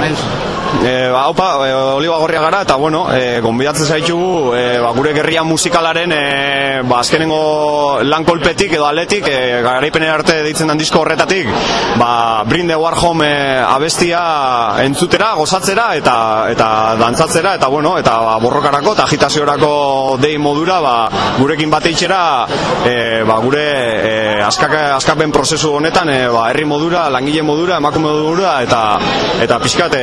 Mensen. eh, ba, haupa, e, oliba gorria gara, eta bueno, e, eh, konbidatzen zaitxugu, e, eh, ba, gure gerria musikalaren e, ba, azkenengo lan kolpetik edo aletik, e, garaipenen arte deitzen dan disko horretatik, ba, Brinde War Home abestia entzutera, gozatzera, eta, eta dantzatzera, eta bueno, eta ba, borrokarako, eta agitaziorako dei modura, ba, gurekin bateitzera itxera, e, ba, gure e, askaka, prozesu honetan, e, ba, herri modura, langile modura, emakume modura, eta, eta pixkat, e,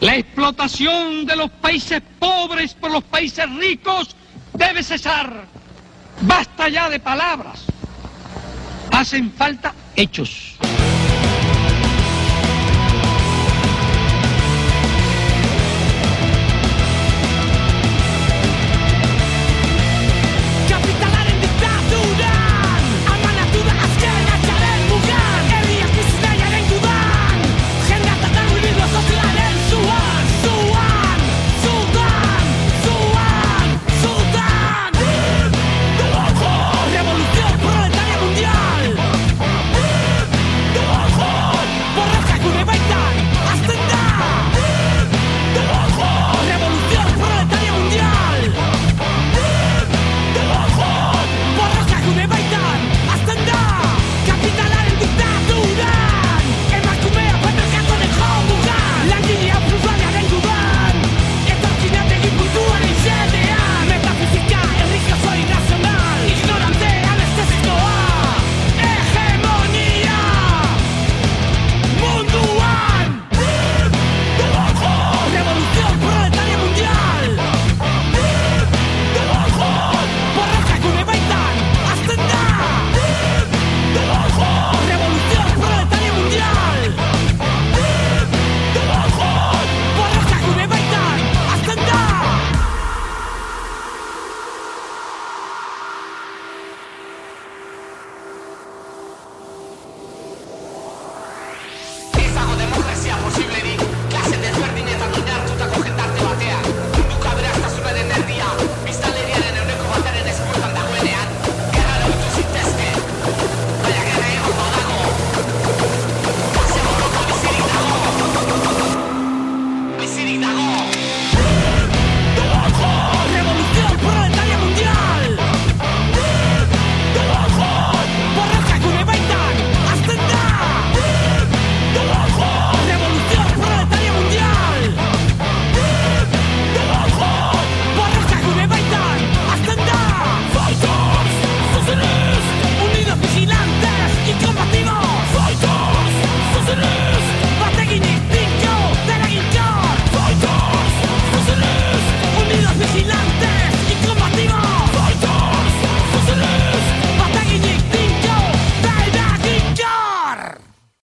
La explotación de los países pobres por los países ricos debe cesar. Basta ya de palabras. Hacen falta hechos.